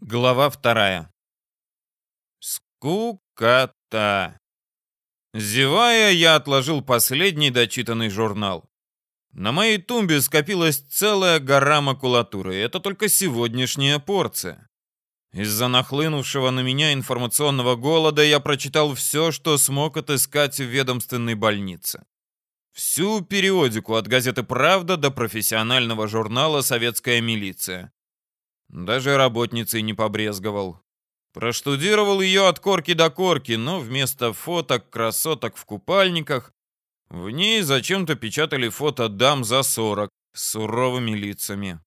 Глава вторая. Скукота. Зевая, я отложил последний дочитанный журнал. На моей тумбе скопилась целая гора макулатуры, и это только сегодняшняя порция. Из-за нахлынувшего на меня информационного голода я прочитал все, что смог отыскать в ведомственной больнице. Всю периодику от газеты «Правда» до профессионального журнала «Советская милиция». Даже работницей не побрезговал. Проштудировал ее от корки до корки, но вместо фоток красоток в купальниках в ней зачем-то печатали фото дам за 40 с суровыми лицами.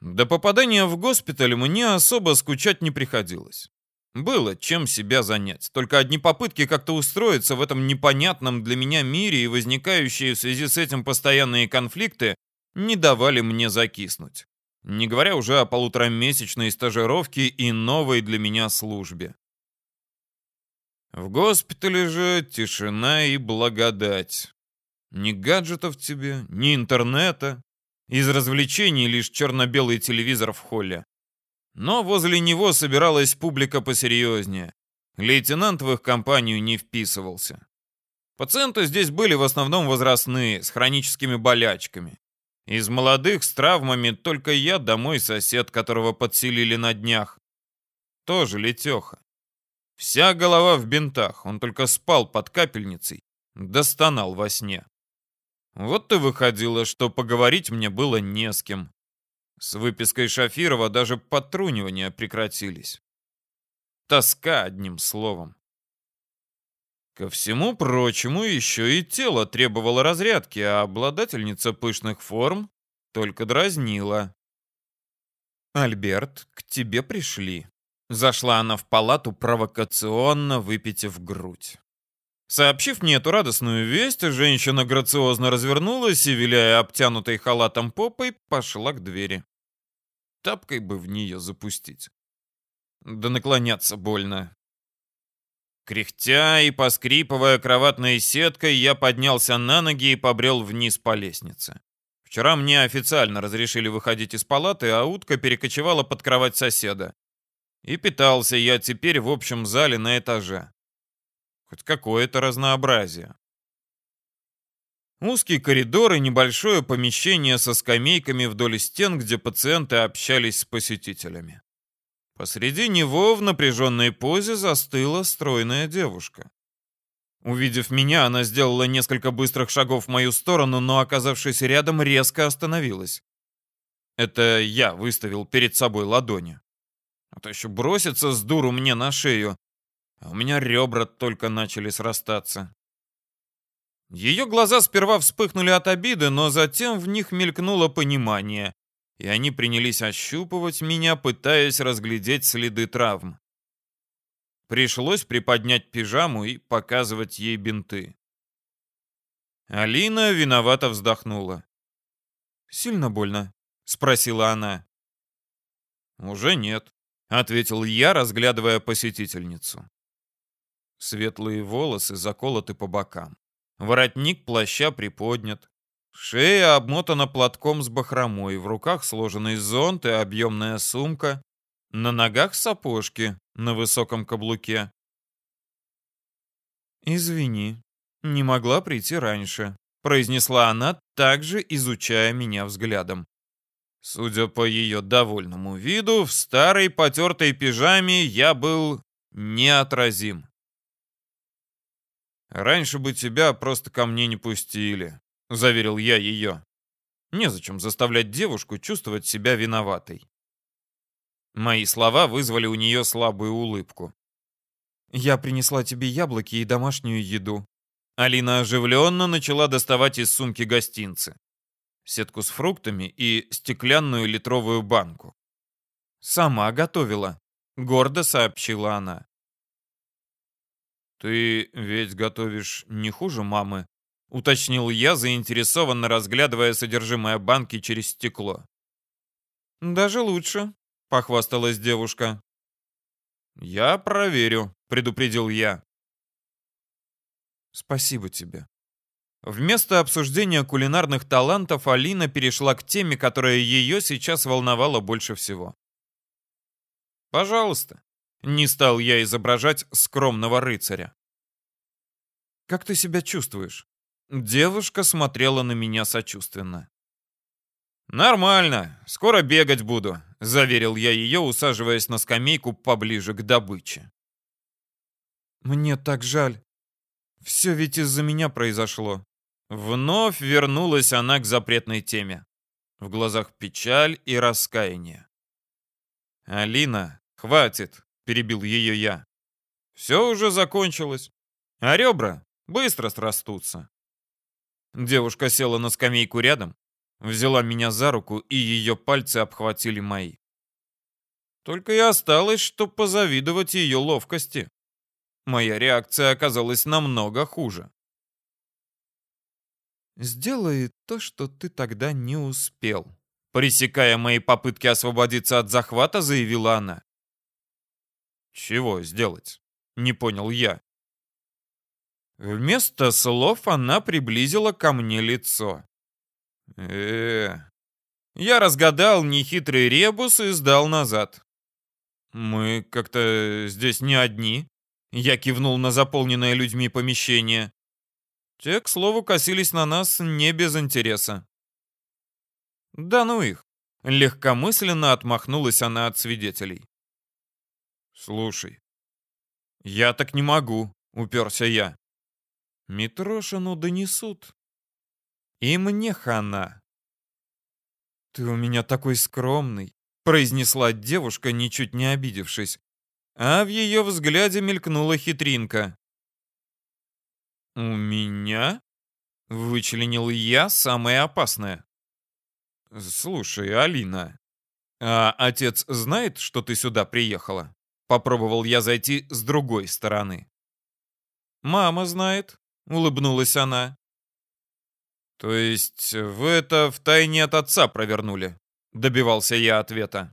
До попадания в госпиталь мне особо скучать не приходилось. Было чем себя занять. Только одни попытки как-то устроиться в этом непонятном для меня мире и возникающие в связи с этим постоянные конфликты не давали мне закиснуть. Не говоря уже о полуторамесячной стажировке и новой для меня службе. В госпитале же тишина и благодать. Ни гаджетов тебе, ни интернета. Из развлечений лишь черно-белый телевизор в холле. Но возле него собиралась публика посерьезнее. Лейтенант в их компанию не вписывался. Пациенты здесь были в основном возрастные, с хроническими болячками. Из молодых с травмами только я домой сосед, которого подселили на днях. Тоже летеха. Вся голова в бинтах, он только спал под капельницей, достонал во сне. Вот и выходило, что поговорить мне было не с кем. С выпиской Шафирова даже потрунивания прекратились. Тоска, одним словом. Ко всему прочему, еще и тело требовало разрядки, а обладательница пышных форм только дразнила. «Альберт, к тебе пришли». Зашла она в палату, провокационно выпитив грудь. Сообщив мне эту радостную весть, женщина грациозно развернулась и, виляя обтянутой халатом попой, пошла к двери. Тапкой бы в нее запустить. Да наклоняться больно. Кряхтя и поскрипывая кроватной сеткой, я поднялся на ноги и побрел вниз по лестнице. Вчера мне официально разрешили выходить из палаты, а утка перекочевала под кровать соседа. И питался я теперь в общем зале на этаже. Хоть какое-то разнообразие. Узкий коридор и небольшое помещение со скамейками вдоль стен, где пациенты общались с посетителями. Посреди него в напряженной позе застыла стройная девушка. Увидев меня, она сделала несколько быстрых шагов в мою сторону, но, оказавшись рядом, резко остановилась. Это я выставил перед собой ладони. А то еще бросится с дуру мне на шею, а у меня ребра только начали срастаться. Ее глаза сперва вспыхнули от обиды, но затем в них мелькнуло понимание и они принялись ощупывать меня, пытаясь разглядеть следы травм. Пришлось приподнять пижаму и показывать ей бинты. Алина виновато вздохнула. «Сильно больно?» — спросила она. «Уже нет», — ответил я, разглядывая посетительницу. Светлые волосы заколоты по бокам. Воротник плаща приподнят. Шея обмотана платком с бахромой, в руках сложенный зонт и объемная сумка, на ногах сапожки на высоком каблуке. «Извини, не могла прийти раньше», — произнесла она, также изучая меня взглядом. Судя по ее довольному виду, в старой потертой пижаме я был неотразим. «Раньше бы тебя просто ко мне не пустили», — заверил я ее. Незачем заставлять девушку чувствовать себя виноватой. Мои слова вызвали у нее слабую улыбку. «Я принесла тебе яблоки и домашнюю еду». Алина оживленно начала доставать из сумки гостинцы. Сетку с фруктами и стеклянную литровую банку. «Сама готовила», — гордо сообщила она. «Ты ведь готовишь не хуже мамы?» Уточнил я, заинтересованно разглядывая содержимое банки через стекло. «Даже лучше», — похвасталась девушка. «Я проверю», — предупредил я. «Спасибо тебе». Вместо обсуждения кулинарных талантов Алина перешла к теме, которая ее сейчас волновала больше всего. Пожалуйста. Не стал я изображать скромного рыцаря. Как ты себя чувствуешь? Девушка смотрела на меня сочувственно. «Нормально, скоро бегать буду», — заверил я ее, усаживаясь на скамейку поближе к добыче. «Мне так жаль. Все ведь из-за меня произошло». Вновь вернулась она к запретной теме. В глазах печаль и раскаяние. «Алина, хватит!» — перебил ее я. «Все уже закончилось, а ребра быстро срастутся». Девушка села на скамейку рядом, взяла меня за руку, и ее пальцы обхватили мои. Только и осталось, что позавидовать ее ловкости. Моя реакция оказалась намного хуже. «Сделай то, что ты тогда не успел», Пресекая мои попытки освободиться от захвата, заявила она. «Чего сделать?» — не понял я. Вместо слов она приблизила ко мне лицо. э Я разгадал нехитрый ребус и сдал назад. «Мы как-то здесь не одни», — я кивнул на заполненное людьми помещение. Те, к слову, косились на нас не без интереса. Да ну их. Легкомысленно отмахнулась она от свидетелей. Слушай, я так не могу, уперся я. Митрошину донесут. И мне хана. Ты у меня такой скромный, произнесла девушка, ничуть не обидевшись. А в ее взгляде мелькнула хитринка. «У меня?» — вычленил я самое опасное. «Слушай, Алина, а отец знает, что ты сюда приехала?» Попробовал я зайти с другой стороны. «Мама знает», — улыбнулась она. «То есть вы это втайне от отца провернули?» — добивался я ответа.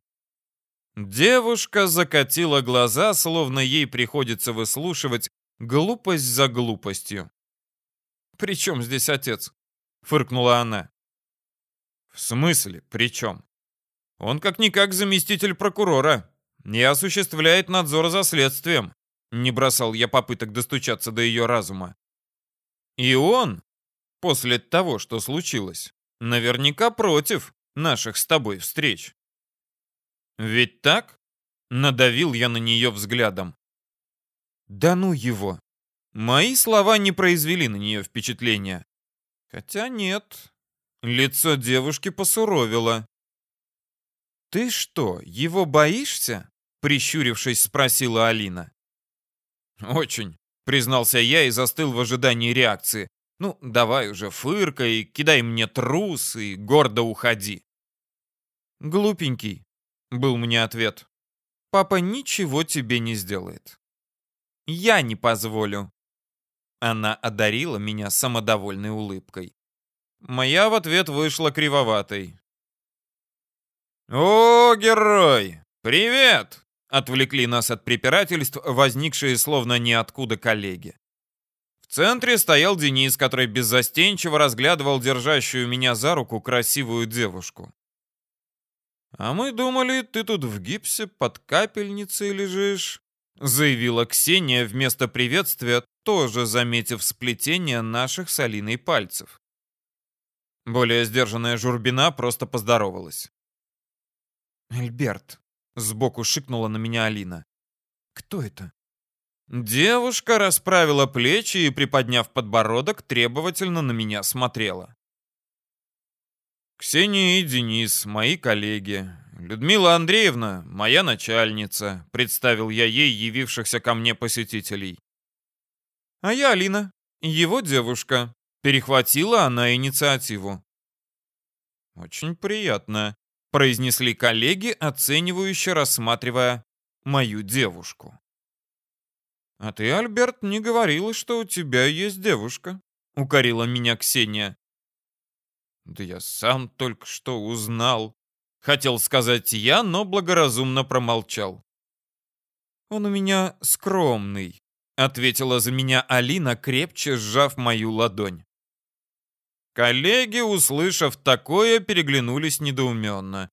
Девушка закатила глаза, словно ей приходится выслушивать глупость за глупостью. «При чем здесь отец?» — фыркнула она. В смысле? При чем? Он как-никак заместитель прокурора и осуществляет надзор за следствием. Не бросал я попыток достучаться до ее разума. И он, после того, что случилось, наверняка против наших с тобой встреч. Ведь так? Надавил я на нее взглядом. Да ну его. Мои слова не произвели на нее впечатления. Хотя нет, Лицо девушки посуровило. «Ты что, его боишься?» — прищурившись, спросила Алина. «Очень», — признался я и застыл в ожидании реакции. «Ну, давай уже, фыркай, кидай мне трус и гордо уходи». «Глупенький», — был мне ответ. «Папа ничего тебе не сделает». «Я не позволю». Она одарила меня самодовольной улыбкой. Моя в ответ вышла кривоватой. «О, герой! Привет!» Отвлекли нас от препирательств, возникшие словно ниоткуда коллеги. В центре стоял Денис, который беззастенчиво разглядывал держащую меня за руку красивую девушку. «А мы думали, ты тут в гипсе под капельницей лежишь», заявила Ксения вместо приветствия, тоже заметив сплетение наших с Алиной пальцев. Более сдержанная Журбина просто поздоровалась. «Эльберт», — сбоку шикнула на меня Алина. «Кто это?» Девушка расправила плечи и, приподняв подбородок, требовательно на меня смотрела. «Ксения и Денис, мои коллеги. Людмила Андреевна, моя начальница», — представил я ей явившихся ко мне посетителей. «А я Алина, его девушка», Перехватила она инициативу. «Очень приятно», — произнесли коллеги, оценивающе рассматривая мою девушку. «А ты, Альберт, не говорила, что у тебя есть девушка», — укорила меня Ксения. «Да я сам только что узнал», — хотел сказать я, но благоразумно промолчал. «Он у меня скромный», — ответила за меня Алина, крепче сжав мою ладонь. Коллеги, услышав такое, переглянулись недоуменно,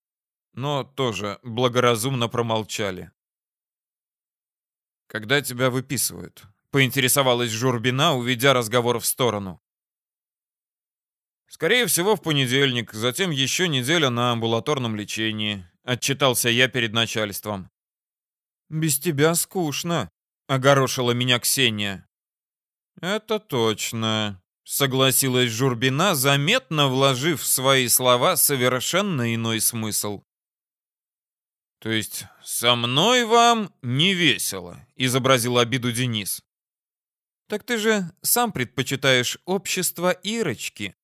но тоже благоразумно промолчали. Когда тебя выписывают? Поинтересовалась Журбина, уведя разговор в сторону. Скорее всего, в понедельник, затем еще неделя на амбулаторном лечении. Отчитался я перед начальством. «Без тебя скучно», — огорошила меня Ксения. «Это точно», — согласилась Журбина, заметно вложив в свои слова совершенно иной смысл. «То есть со мной вам не весело», — изобразил обиду Денис. «Так ты же сам предпочитаешь общество Ирочки».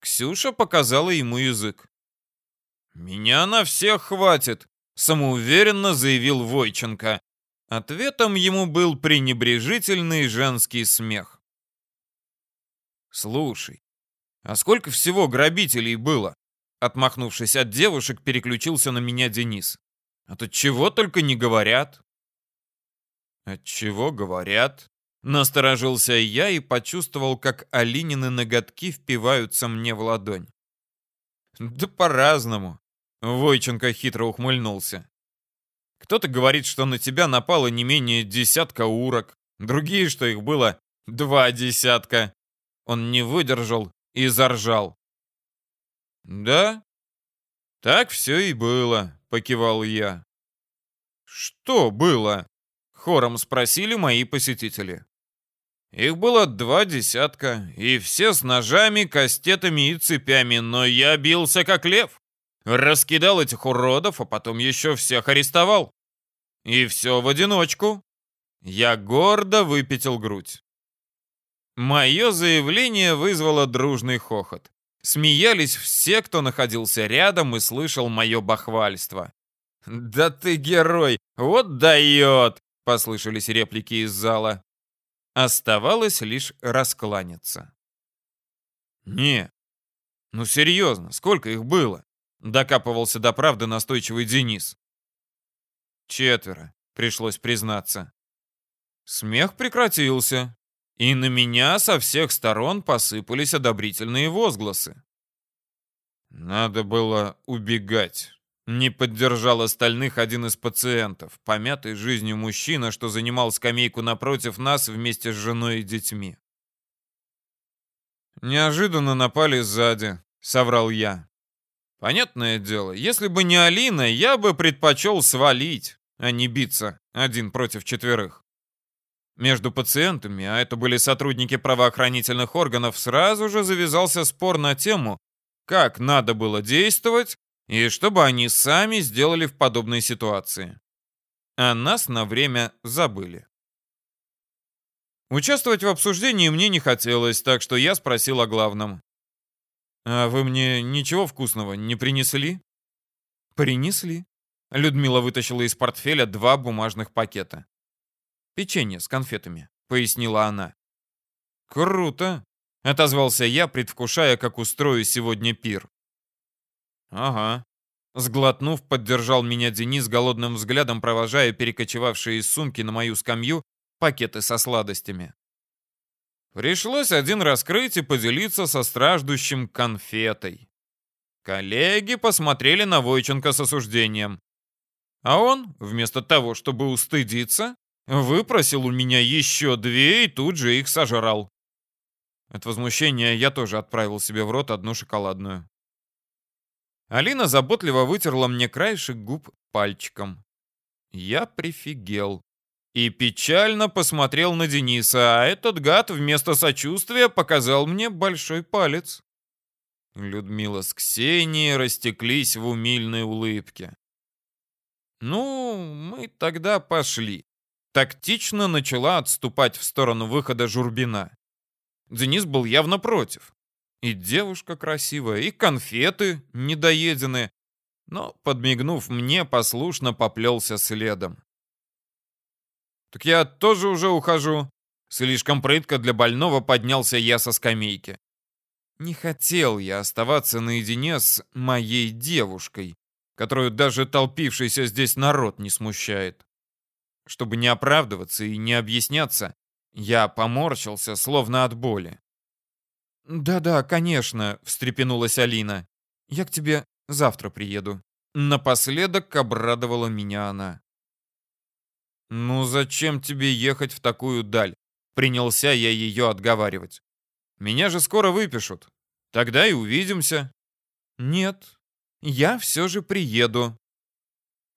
Ксюша показала ему язык. «Меня на всех хватит», — самоуверенно заявил Войченко. Ответом ему был пренебрежительный женский смех. «Слушай, а сколько всего грабителей было?» Отмахнувшись от девушек, переключился на меня Денис. «А то чего только не говорят». «От чего говорят?» Насторожился я и почувствовал, как Алинины ноготки впиваются мне в ладонь. «Да по-разному», — Войченко хитро ухмыльнулся. «Кто-то говорит, что на тебя напало не менее десятка урок, другие, что их было два десятка». Он не выдержал и заржал. «Да? Так все и было», — покивал я. «Что было?» — хором спросили мои посетители. Их было два десятка, и все с ножами, кастетами и цепями, но я бился как лев. Раскидал этих уродов, а потом еще всех арестовал. И все в одиночку. Я гордо выпятил грудь. Мое заявление вызвало дружный хохот. Смеялись все, кто находился рядом и слышал мое бахвальство. «Да ты герой! Вот дает!» — послышались реплики из зала. Оставалось лишь раскланяться. «Не, ну серьезно, сколько их было?» Докапывался до правды настойчивый Денис. «Четверо», пришлось признаться. Смех прекратился, и на меня со всех сторон посыпались одобрительные возгласы. Надо было убегать. Не поддержал остальных один из пациентов, помятый жизнью мужчина, что занимал скамейку напротив нас вместе с женой и детьми. «Неожиданно напали сзади», — соврал я. «Понятное дело, если бы не Алина, я бы предпочел свалить, а не биться один против четверых». Между пациентами, а это были сотрудники правоохранительных органов, сразу же завязался спор на тему, как надо было действовать, и чтобы они сами сделали в подобной ситуации. А нас на время забыли. Участвовать в обсуждении мне не хотелось, так что я спросил о главном. «А вы мне ничего вкусного не принесли?» «Принесли». Людмила вытащила из портфеля два бумажных пакета. «Печенье с конфетами», — пояснила она. «Круто!» — отозвался я, предвкушая, как устрою сегодня пир. «Ага». Сглотнув, поддержал меня Денис голодным взглядом, провожая перекочевавшие из сумки на мою скамью пакеты со сладостями. Пришлось один раскрыть и поделиться со страждущим конфетой. Коллеги посмотрели на Войченко с осуждением. А он, вместо того, чтобы устыдиться, выпросил у меня еще две и тут же их сожрал. От возмущения я тоже отправил себе в рот одну шоколадную. Алина заботливо вытерла мне краешек губ пальчиком. Я прифигел. И печально посмотрел на Дениса, а этот гад вместо сочувствия показал мне большой палец. Людмила с Ксенией растеклись в умильной улыбке. «Ну, мы тогда пошли». Тактично начала отступать в сторону выхода Журбина. Денис был явно против. И девушка красивая, и конфеты недоедены. Но, подмигнув мне, послушно поплелся следом. «Так я тоже уже ухожу». Слишком прытко для больного поднялся я со скамейки. Не хотел я оставаться наедине с моей девушкой, которую даже толпившийся здесь народ не смущает. Чтобы не оправдываться и не объясняться, я поморщился, словно от боли. «Да-да, конечно», — встрепенулась Алина. «Я к тебе завтра приеду». Напоследок обрадовала меня она. «Ну зачем тебе ехать в такую даль?» Принялся я ее отговаривать. «Меня же скоро выпишут. Тогда и увидимся». «Нет, я все же приеду».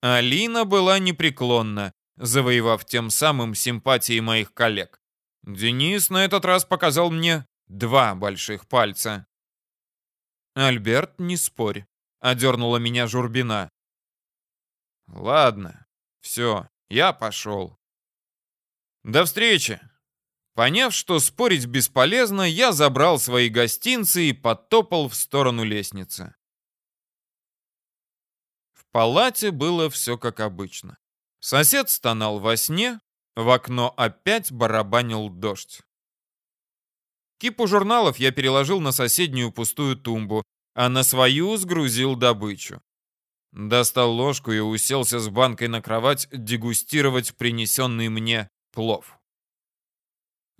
Алина была непреклонна, завоевав тем самым симпатии моих коллег. Денис на этот раз показал мне два больших пальца. «Альберт, не спорь», — одернула меня Журбина. «Ладно, все, я пошел». «До встречи!» Поняв, что спорить бесполезно, я забрал свои гостинцы и подтопал в сторону лестницы. В палате было все как обычно. Сосед стонал во сне, в окно опять барабанил дождь. Кипу журналов я переложил на соседнюю пустую тумбу, а на свою сгрузил добычу. Достал ложку и уселся с банкой на кровать дегустировать принесенный мне плов.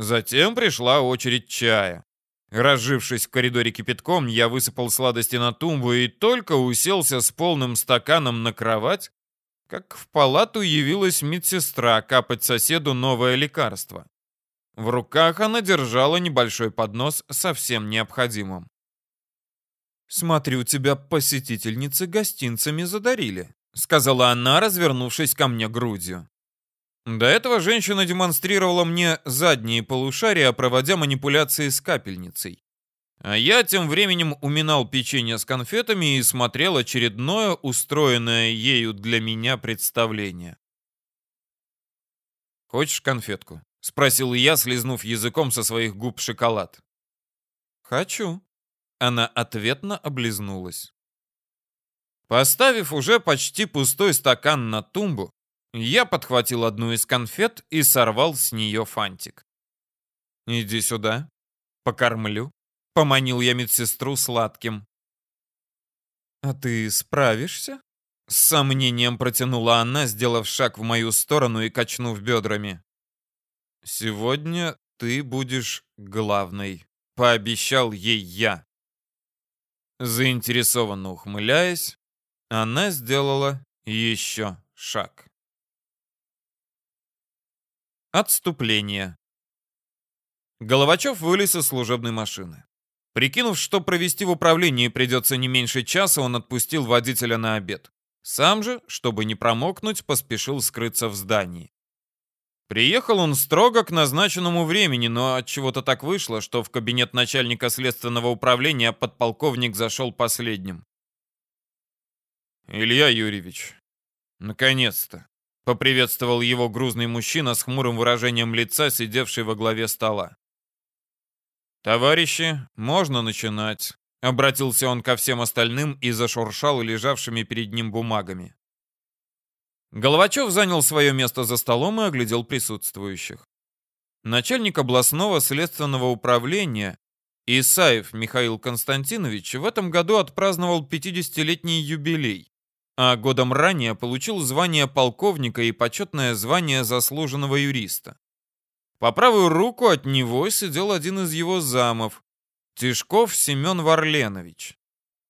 Затем пришла очередь чая. Разжившись в коридоре кипятком, я высыпал сладости на тумбу и только уселся с полным стаканом на кровать, как в палату явилась медсестра капать соседу новое лекарство. В руках она держала небольшой поднос со всем необходимым. «Смотрю, тебя посетительницы гостинцами задарили», сказала она, развернувшись ко мне грудью. До этого женщина демонстрировала мне задние полушария, проводя манипуляции с капельницей. А я тем временем уминал печенье с конфетами и смотрел очередное устроенное ею для меня представление. «Хочешь конфетку?» — спросил я, слезнув языком со своих губ шоколад. «Хочу». Она ответно облизнулась. Поставив уже почти пустой стакан на тумбу, я подхватил одну из конфет и сорвал с нее фантик. «Иди сюда, покормлю». Поманил я медсестру сладким. «А ты справишься?» С сомнением протянула она, сделав шаг в мою сторону и качнув бедрами. «Сегодня ты будешь главной», — пообещал ей я. Заинтересованно ухмыляясь, она сделала еще шаг. Отступление. Головачев вылез из служебной машины. Прикинув, что провести в управлении придется не меньше часа, он отпустил водителя на обед. Сам же, чтобы не промокнуть, поспешил скрыться в здании. Приехал он строго к назначенному времени, но от чего-то так вышло, что в кабинет начальника следственного управления подполковник зашел последним. Илья Юрьевич, наконец-то, поприветствовал его грузный мужчина с хмурым выражением лица, сидевший во главе стола. «Товарищи, можно начинать», — обратился он ко всем остальным и зашуршал лежавшими перед ним бумагами. Головачев занял свое место за столом и оглядел присутствующих. Начальник областного следственного управления Исаев Михаил Константинович в этом году отпраздновал 50-летний юбилей, а годом ранее получил звание полковника и почетное звание заслуженного юриста. По правую руку от него сидел один из его замов, Тишков Семен Варленович.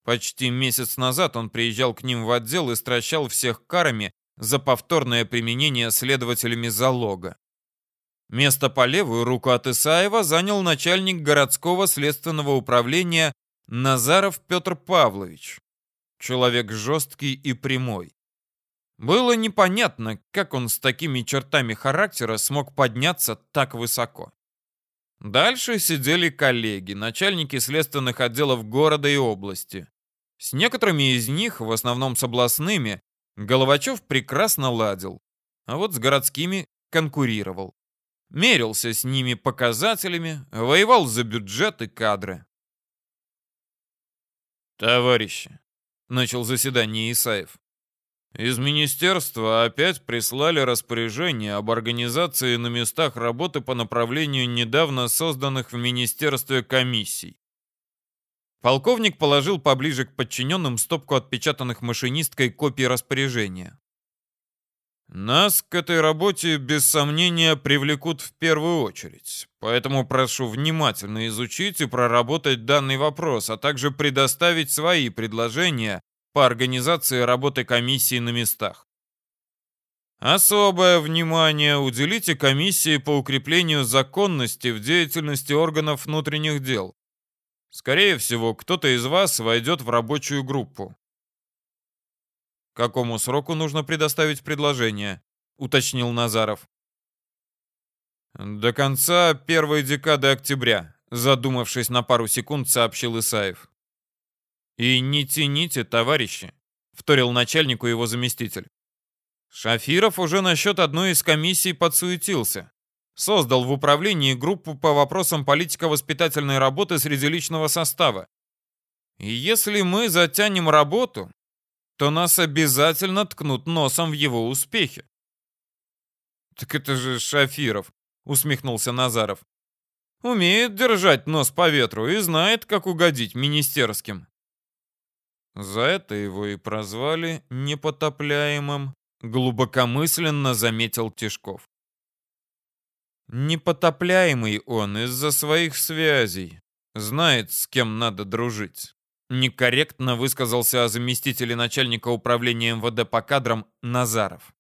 Почти месяц назад он приезжал к ним в отдел и стращал всех карами за повторное применение следователями залога. Место по левую руку от Исаева занял начальник городского следственного управления Назаров Петр Павлович. Человек жесткий и прямой. Было непонятно, как он с такими чертами характера смог подняться так высоко. Дальше сидели коллеги, начальники следственных отделов города и области. С некоторыми из них, в основном с областными, Головачев прекрасно ладил, а вот с городскими конкурировал. Мерился с ними показателями, воевал за бюджет и кадры. «Товарищи», — начал заседание Исаев, из министерства опять прислали распоряжение об организации на местах работы по направлению недавно созданных в министерстве комиссий. Полковник положил поближе к подчиненным стопку отпечатанных машинисткой копий распоряжения. Нас к этой работе без сомнения привлекут в первую очередь, поэтому прошу внимательно изучить и проработать данный вопрос, а также предоставить свои предложения по организации работы комиссии на местах. Особое внимание уделите комиссии по укреплению законности в деятельности органов внутренних дел. Скорее всего, кто-то из вас войдет в рабочую группу. Какому сроку нужно предоставить предложение? уточнил Назаров. До конца первой декады октября, задумавшись на пару секунд, сообщил Исаев. И не тяните, товарищи, вторил начальнику его заместитель. Шафиров уже насчет одной из комиссий подсуетился. Создал в управлении группу по вопросам политико-воспитательной работы среди личного состава. И если мы затянем работу, то нас обязательно ткнут носом в его успехи. «Так это же Шафиров», — усмехнулся Назаров. «Умеет держать нос по ветру и знает, как угодить министерским». За это его и прозвали непотопляемым глубокомысленно заметил Тишков. Непотопляемый он из-за своих связей. Знает, с кем надо дружить. Некорректно высказался о заместителе начальника управления МВД по кадрам Назаров.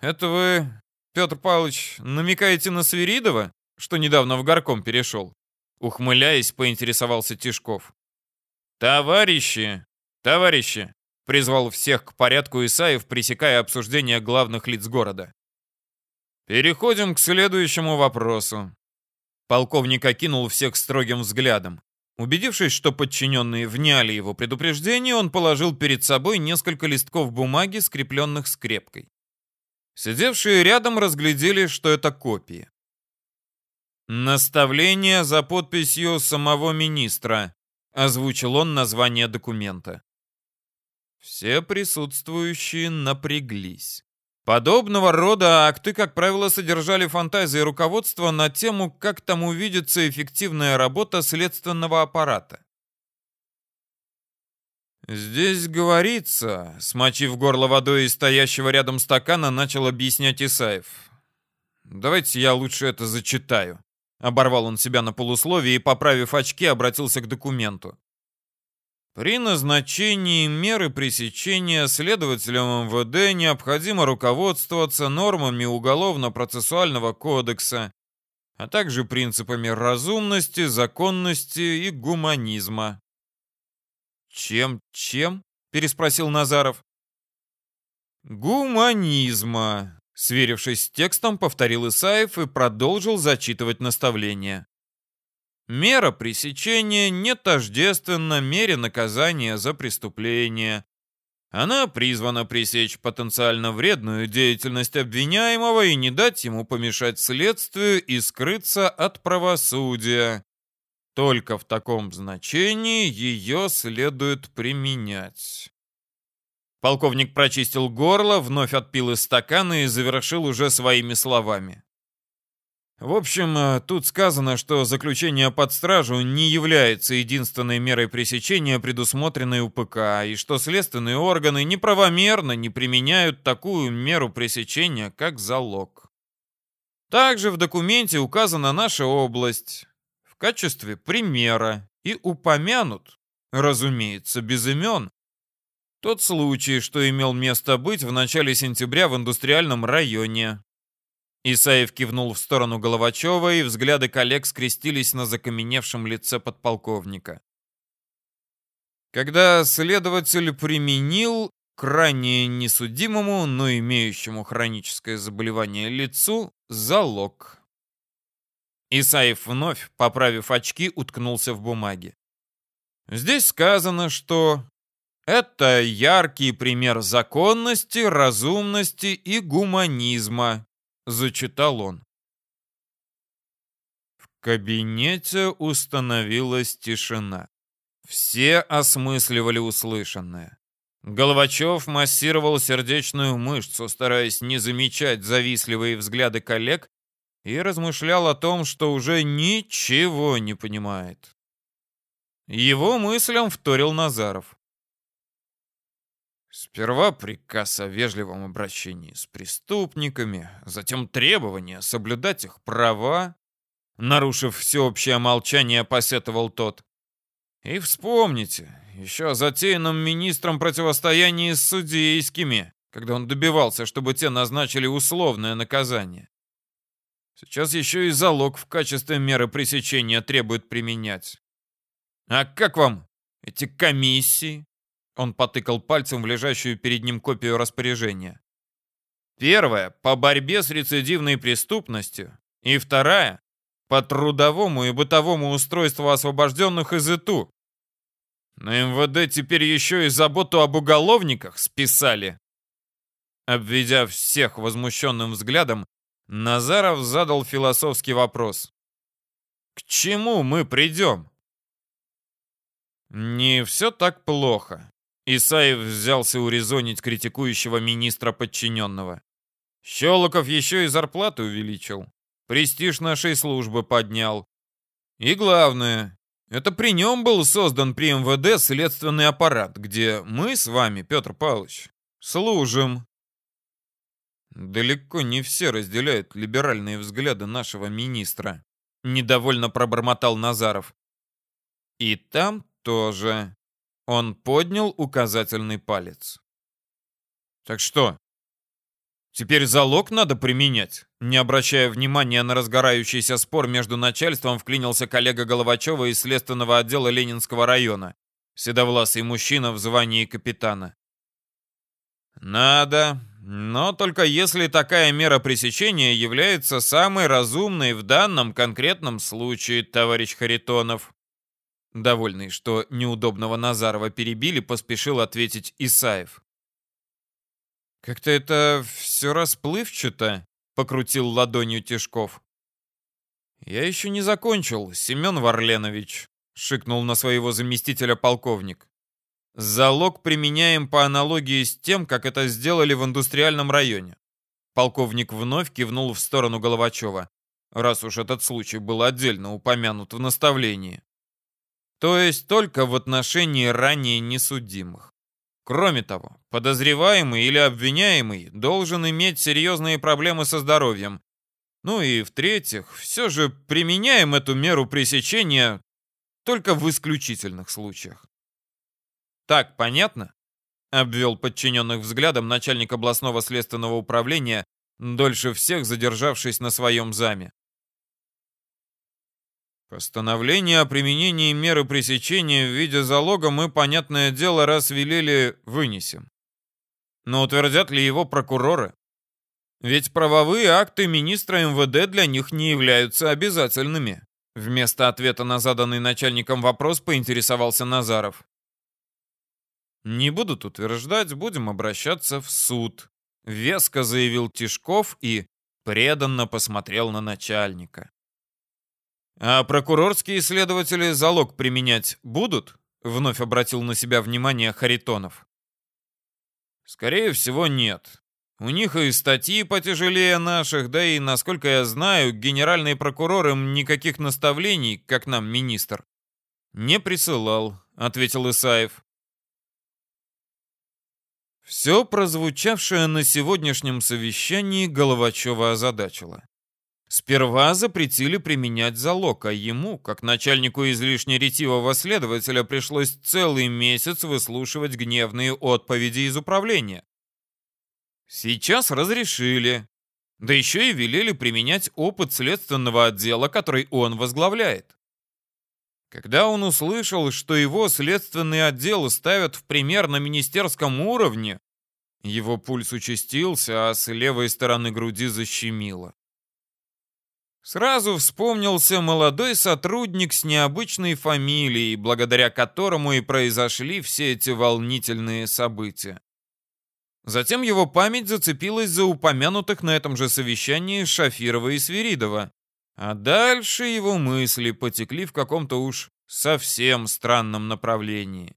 Это вы, Петр Павлович, намекаете на Свиридова, что недавно в горком перешел? Ухмыляясь, поинтересовался Тишков. Товарищи, товарищи, призвал всех к порядку Исаев, пресекая обсуждение главных лиц города. Переходим к следующему вопросу. Полковник окинул всех строгим взглядом. Убедившись, что подчиненные вняли его предупреждение, он положил перед собой несколько листков бумаги, скрепленных скрепкой. Сидевшие рядом разглядели, что это копии. «Наставление за подписью самого министра», — озвучил он название документа. Все присутствующие напряглись. Подобного рода акты, как правило, содержали фантазии руководства на тему, как там увидится эффективная работа следственного аппарата. «Здесь говорится», — смочив горло водой из стоящего рядом стакана, начал объяснять Исаев. «Давайте я лучше это зачитаю». Оборвал он себя на полусловие и, поправив очки, обратился к документу. При назначении меры пресечения следователям МВД необходимо руководствоваться нормами Уголовно-процессуального кодекса, а также принципами разумности, законности и гуманизма. «Чем-чем?» — переспросил Назаров. «Гуманизма», — сверившись с текстом, повторил Исаев и продолжил зачитывать наставление. Мера пресечения не тождественна мере наказания за преступление. Она призвана пресечь потенциально вредную деятельность обвиняемого и не дать ему помешать следствию и скрыться от правосудия. Только в таком значении ее следует применять. Полковник прочистил горло, вновь отпил из стакана и завершил уже своими словами. В общем, э, тут сказано, что заключение под стражу не является единственной мерой пресечения, предусмотренной УПК, и что следственные органы неправомерно не применяют такую меру пресечения, как залог. Также в документе указана наша область в качестве примера и упомянут, разумеется, без имен, тот случай, что имел место быть в начале сентября в индустриальном районе, Исаев кивнул в сторону Головачева, и взгляды коллег скрестились на закаменевшем лице подполковника. Когда следователь применил крайне несудимому, но имеющему хроническое заболевание лицу, залог. Исаев вновь, поправив очки, уткнулся в бумаге. Здесь сказано, что это яркий пример законности, разумности и гуманизма, зачитал он. В кабинете установилась тишина. Все осмысливали услышанное. Головачев массировал сердечную мышцу, стараясь не замечать завистливые взгляды коллег, и размышлял о том, что уже ничего не понимает. Его мыслям вторил Назаров. Сперва приказ о вежливом обращении с преступниками, затем требование соблюдать их права. Нарушив всеобщее молчание, посетовал тот. И вспомните, еще о затеянном министром противостоянии с судейскими, когда он добивался, чтобы те назначили условное наказание. Сейчас еще и залог в качестве меры пресечения требует применять. А как вам эти комиссии? Он потыкал пальцем в лежащую перед ним копию распоряжения. Первая — по борьбе с рецидивной преступностью. И вторая — по трудовому и бытовому устройству освобожденных из ИТУ. На МВД теперь еще и заботу об уголовниках списали. Обведя всех возмущенным взглядом, Назаров задал философский вопрос. «К чему мы придем?» «Не все так плохо», — Исаев взялся урезонить критикующего министра подчиненного. «Щелоков еще и зарплату увеличил, престиж нашей службы поднял. И главное, это при нем был создан при МВД следственный аппарат, где мы с вами, Петр Павлович, служим. Далеко не все разделяют либеральные взгляды нашего министра. Недовольно пробормотал Назаров. И там тоже. Он поднял указательный палец. Так что, теперь залог надо применять? Не обращая внимания на разгорающийся спор между начальством, вклинился коллега Головачева из следственного отдела Ленинского района. Седовласый мужчина в звании капитана. «Надо, но только если такая мера пресечения является самой разумной в данном конкретном случае, товарищ Харитонов. Довольный, что неудобного Назарова перебили, поспешил ответить Исаев. «Как-то это все расплывчато», — покрутил ладонью Тишков. «Я еще не закончил, Семен Варленович», — шикнул на своего заместителя полковник. Залог применяем по аналогии с тем, как это сделали в индустриальном районе. Полковник вновь кивнул в сторону Головачева, раз уж этот случай был отдельно упомянут в наставлении. То есть только в отношении ранее несудимых. Кроме того, подозреваемый или обвиняемый должен иметь серьезные проблемы со здоровьем. Ну и в-третьих, все же применяем эту меру пресечения только в исключительных случаях. Так, понятно? Обвел подчиненных взглядом начальник областного следственного управления, дольше всех задержавшись на своем заме. Постановление о применении меры пресечения в виде залога мы, понятное дело, раз велели, вынесем. Но утвердят ли его прокуроры? Ведь правовые акты министра МВД для них не являются обязательными. Вместо ответа на заданный начальником вопрос поинтересовался Назаров. Не будут утверждать, будем обращаться в суд. Веско заявил Тишков и преданно посмотрел на начальника. А прокурорские следователи залог применять будут? Вновь обратил на себя внимание Харитонов. Скорее всего, нет. У них и статьи потяжелее наших, да и, насколько я знаю, генеральный прокурор им никаких наставлений, как нам министр, не присылал, ответил Исаев. Все прозвучавшее на сегодняшнем совещании Головачева озадачило. Сперва запретили применять залог, а ему, как начальнику излишне ретивого следователя, пришлось целый месяц выслушивать гневные отповеди из управления. Сейчас разрешили. Да еще и велели применять опыт следственного отдела, который он возглавляет. Когда он услышал, что его следственный отдел ставят в пример на министерском уровне, его пульс участился, а с левой стороны груди защемило. Сразу вспомнился молодой сотрудник с необычной фамилией, благодаря которому и произошли все эти волнительные события. Затем его память зацепилась за упомянутых на этом же совещании Шафирова и Свиридова. А дальше его мысли потекли в каком-то уж совсем странном направлении.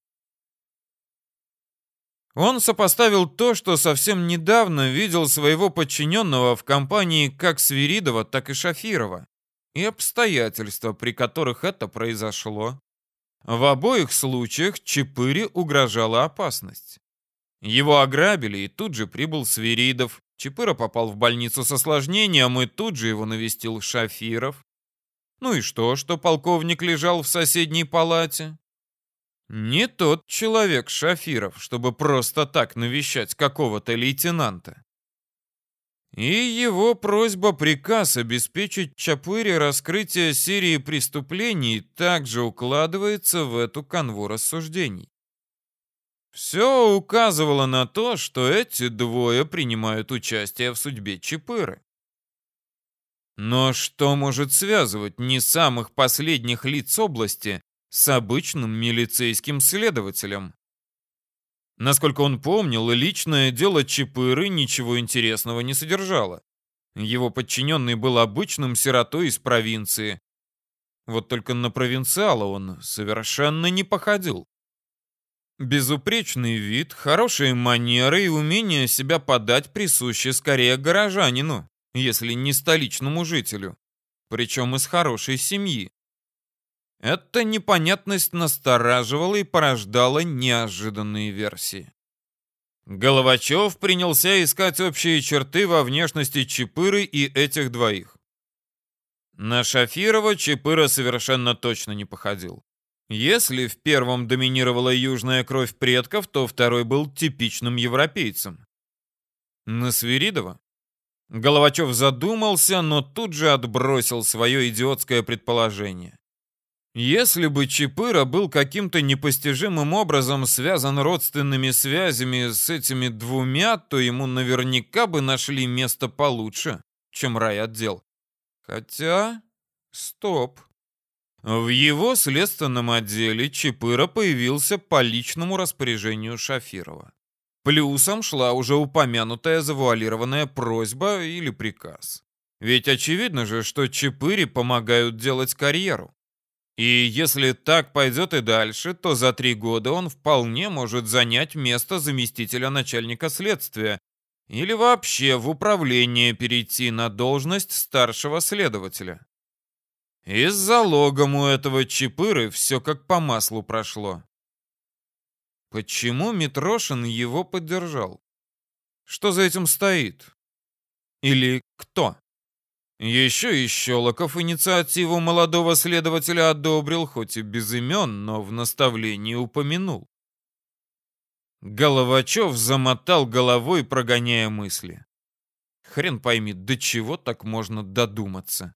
Он сопоставил то, что совсем недавно видел своего подчиненного в компании как Свиридова, так и Шафирова, и обстоятельства, при которых это произошло. В обоих случаях Чапыре угрожала опасность. Его ограбили, и тут же прибыл Свиридов, Чапыра попал в больницу с осложнением, и тут же его навестил Шафиров. Ну и что, что полковник лежал в соседней палате? Не тот человек Шафиров, чтобы просто так навещать какого-то лейтенанта. И его просьба-приказ обеспечить Чапыре раскрытие серии преступлений также укладывается в эту канву рассуждений. Все указывало на то, что эти двое принимают участие в судьбе Чапыры. Но что может связывать не самых последних лиц области с обычным милицейским следователем? Насколько он помнил, личное дело Чапыры ничего интересного не содержало. Его подчиненный был обычным сиротой из провинции. Вот только на провинциала он совершенно не походил. Безупречный вид, хорошие манеры и умение себя подать присущи скорее горожанину, если не столичному жителю, причем из хорошей семьи. Эта непонятность настораживала и порождала неожиданные версии. Головачев принялся искать общие черты во внешности Чапыры и этих двоих. На Шафирова Чапыра совершенно точно не походил. Если в первом доминировала южная кровь предков, то второй был типичным европейцем. На Свиридова Головачев задумался, но тут же отбросил свое идиотское предположение. Если бы Чапыра был каким-то непостижимым образом связан родственными связями с этими двумя, то ему наверняка бы нашли место получше, чем райотдел. Хотя... Стоп. В его следственном отделе Чапыра появился по личному распоряжению Шафирова. Плюсом шла уже упомянутая завуалированная просьба или приказ. Ведь очевидно же, что Чапыре помогают делать карьеру. И если так пойдет и дальше, то за три года он вполне может занять место заместителя начальника следствия или вообще в управление перейти на должность старшего следователя. И с залогом у этого Чапыры все как по маслу прошло. Почему Митрошин его поддержал? Что за этим стоит? Или кто? Еще и Щелоков инициативу молодого следователя одобрил, хоть и без имен, но в наставлении упомянул. Головачев замотал головой, прогоняя мысли. Хрен пойми, до чего так можно додуматься.